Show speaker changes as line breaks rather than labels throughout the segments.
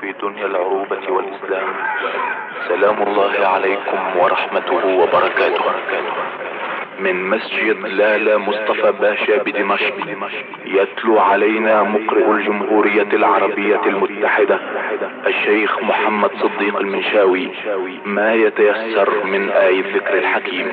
في دنيا العروبة والإسلام. سلام الله عليكم ورحمته وبركاته. من مسجد لالا مصطفى باشا بدمشق. يتلو علينا مقرئ الجمهورية العربية المتحدة الشيخ محمد صديق المنشاوي ما يتيسر من آي الذكر الحكيم.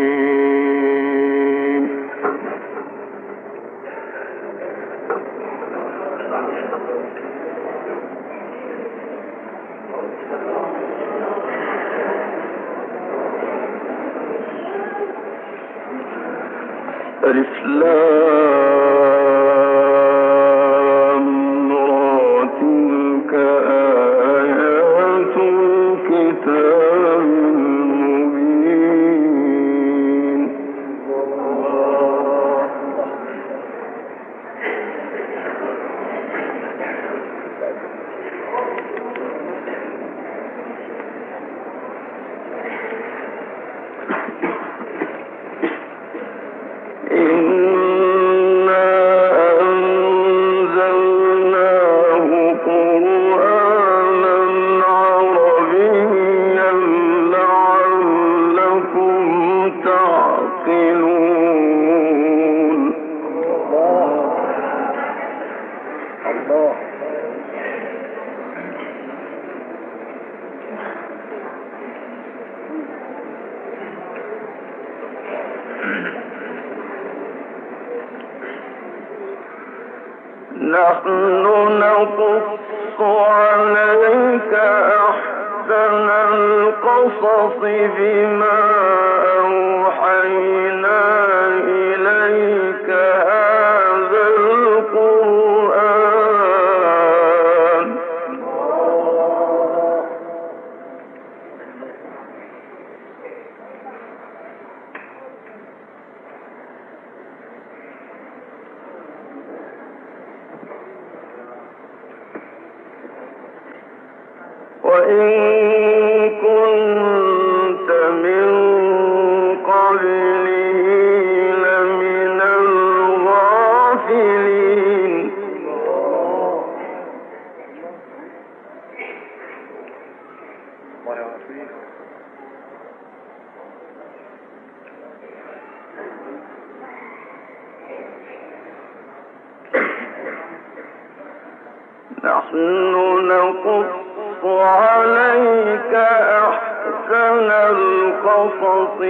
نحن نقص عليك أحسن القصص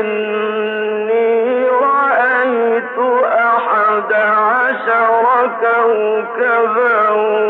إني رأيت أحد عشر كوكبا.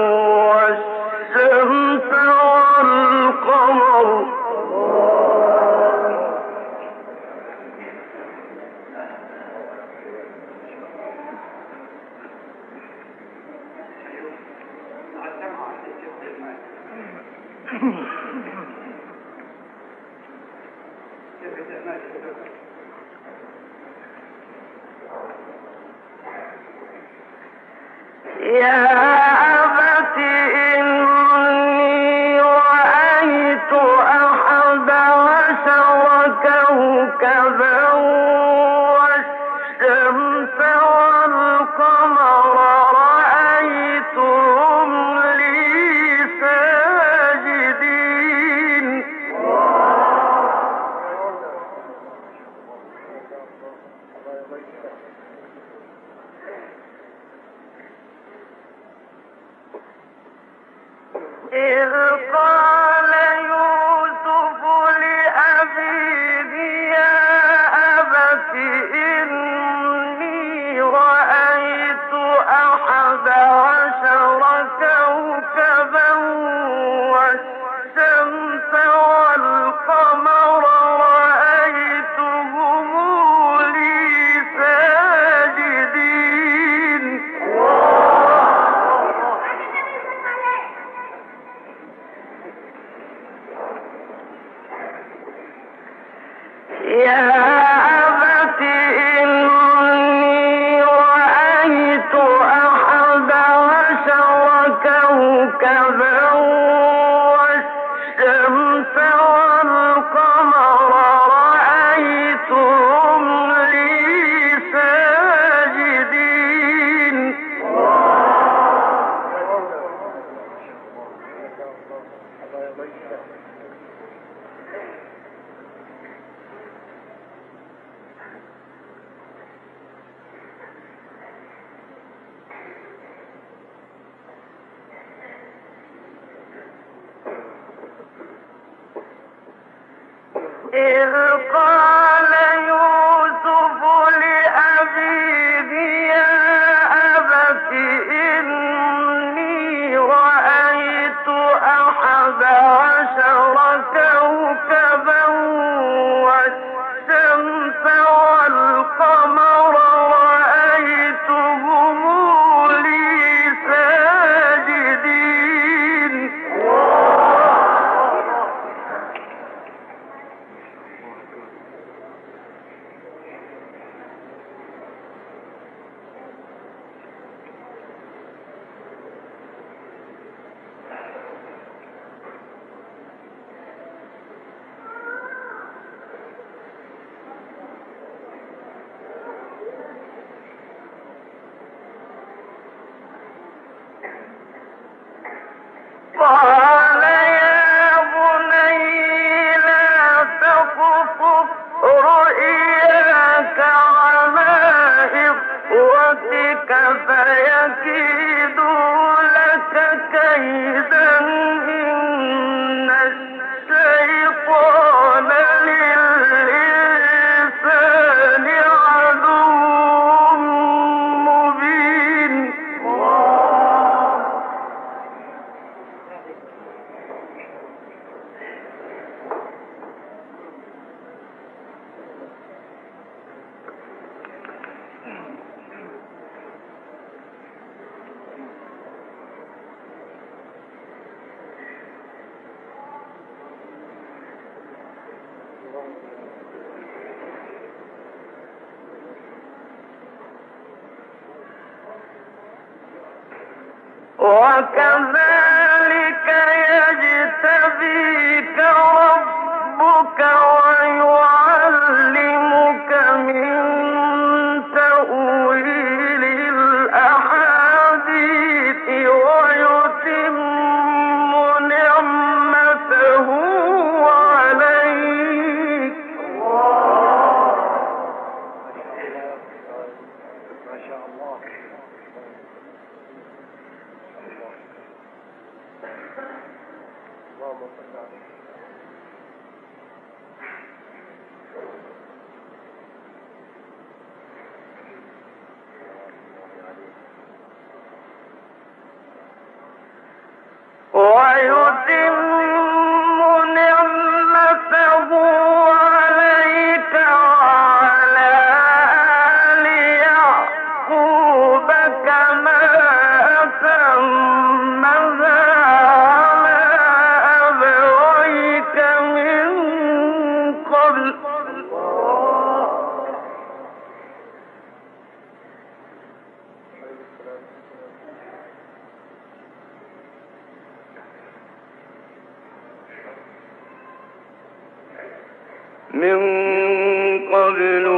وكذلك من قبل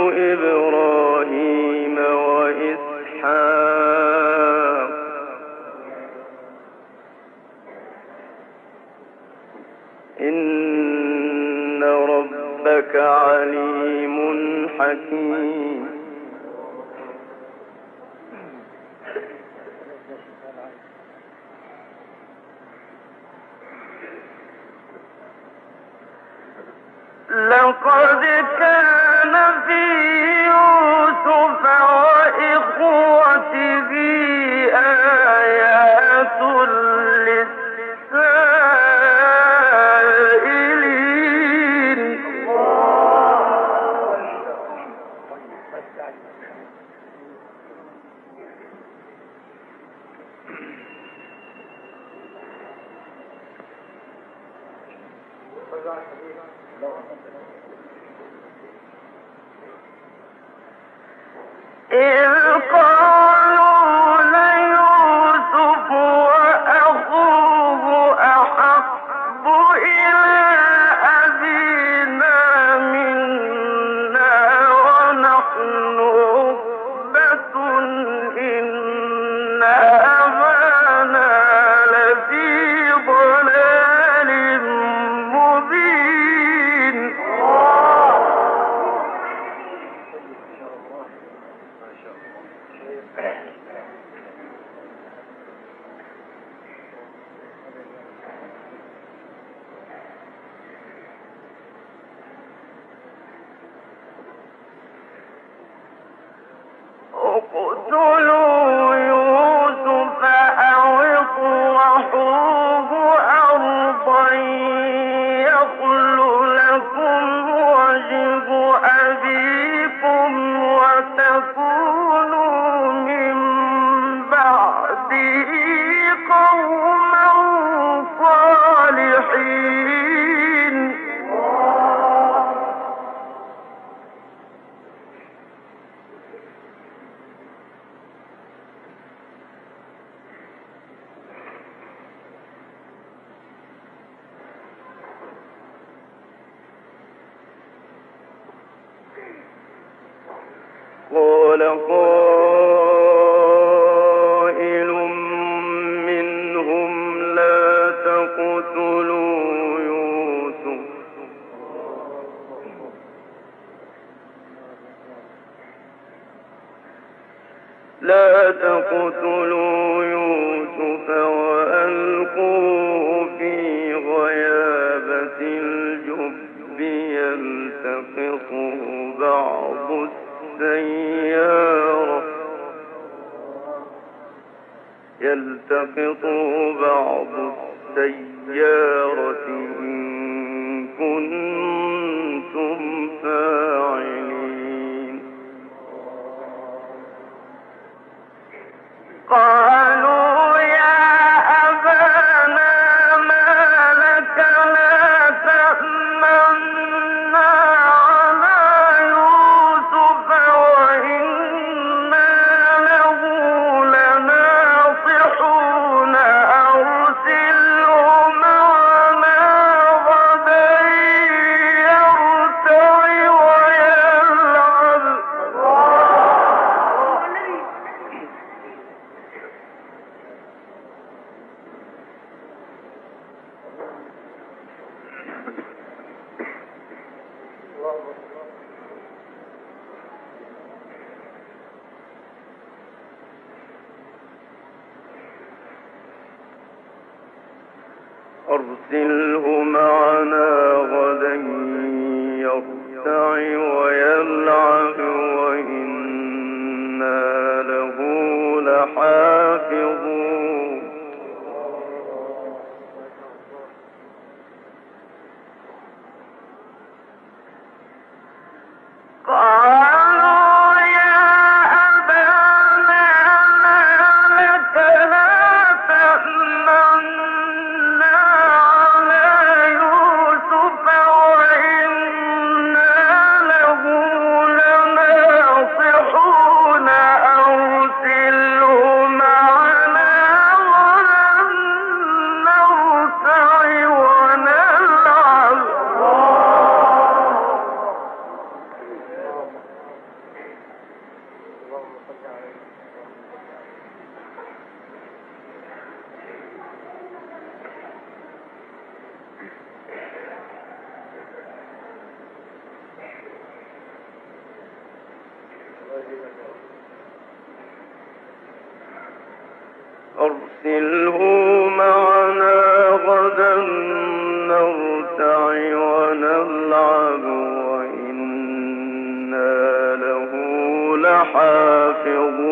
لا تقتلوا يوسف وألقوه في غيابة الجب يلتقطه بعض السيارة. يلتقطه بعض السيارة. أرسله معنا غدا يرتع ويلعب لحافظون.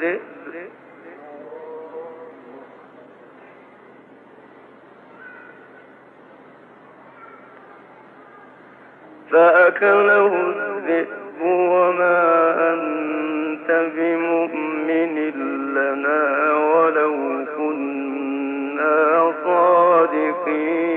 ل فأكله الذئب وما أنت بمؤمن لنا ولو كنا صادقين.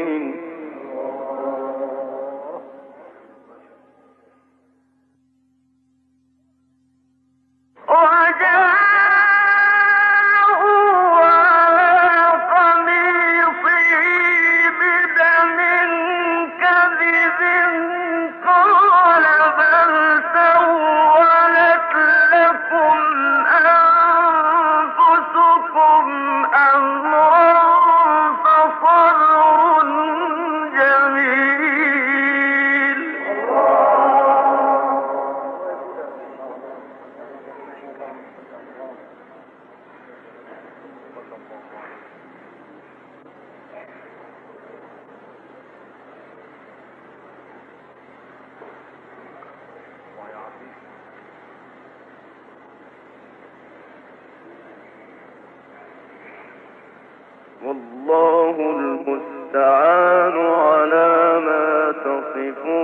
يعرفون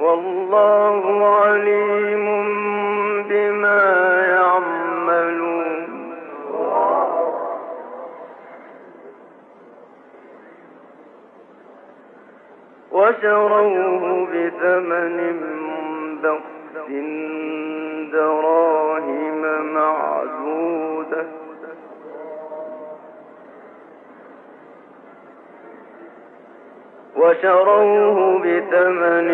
والله
عليم اشتروه بثمن بخس دراهم معدودة. وشروه بثمن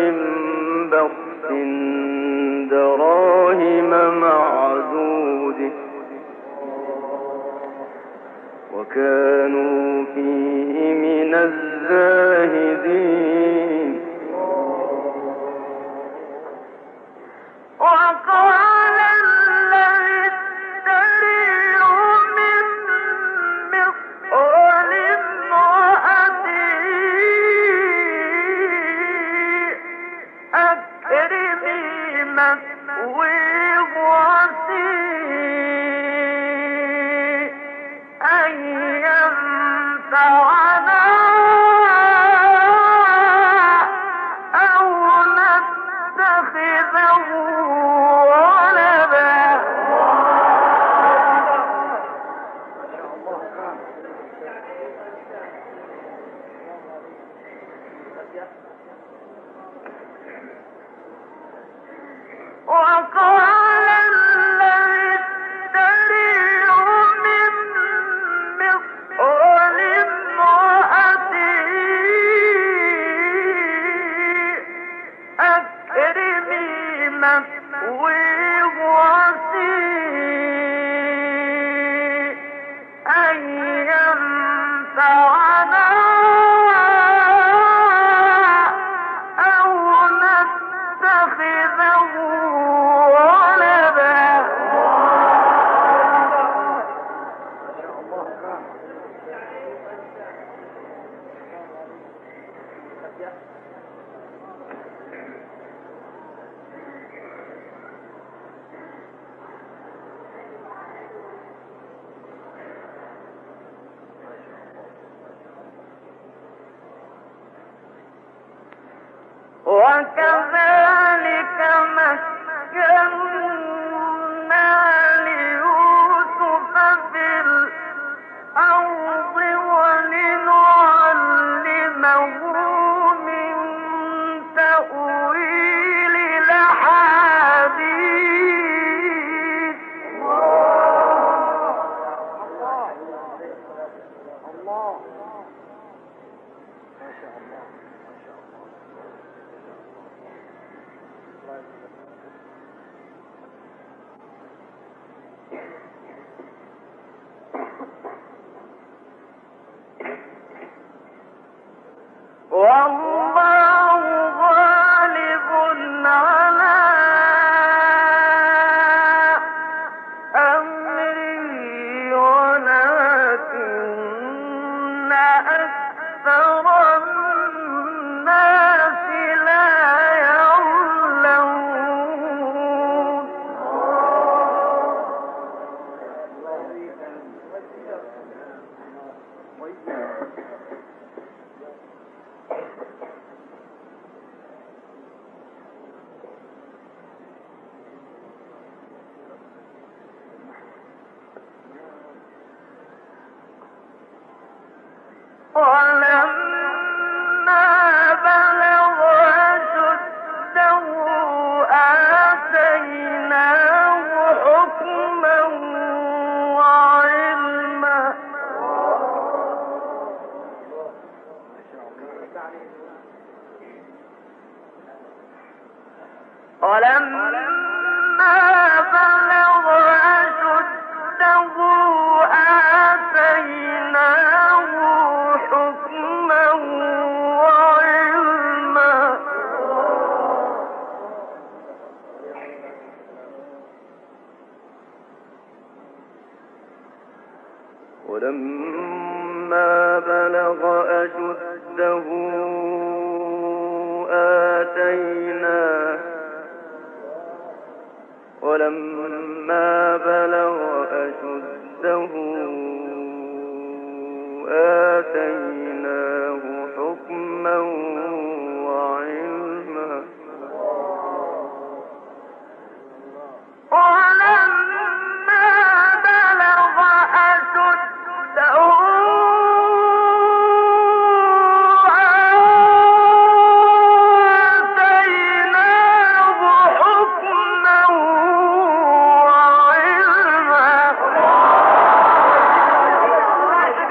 بخس دراهم معدودة. وكانوا فيه من الزاهدين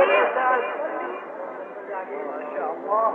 وعلما
ما شاء الله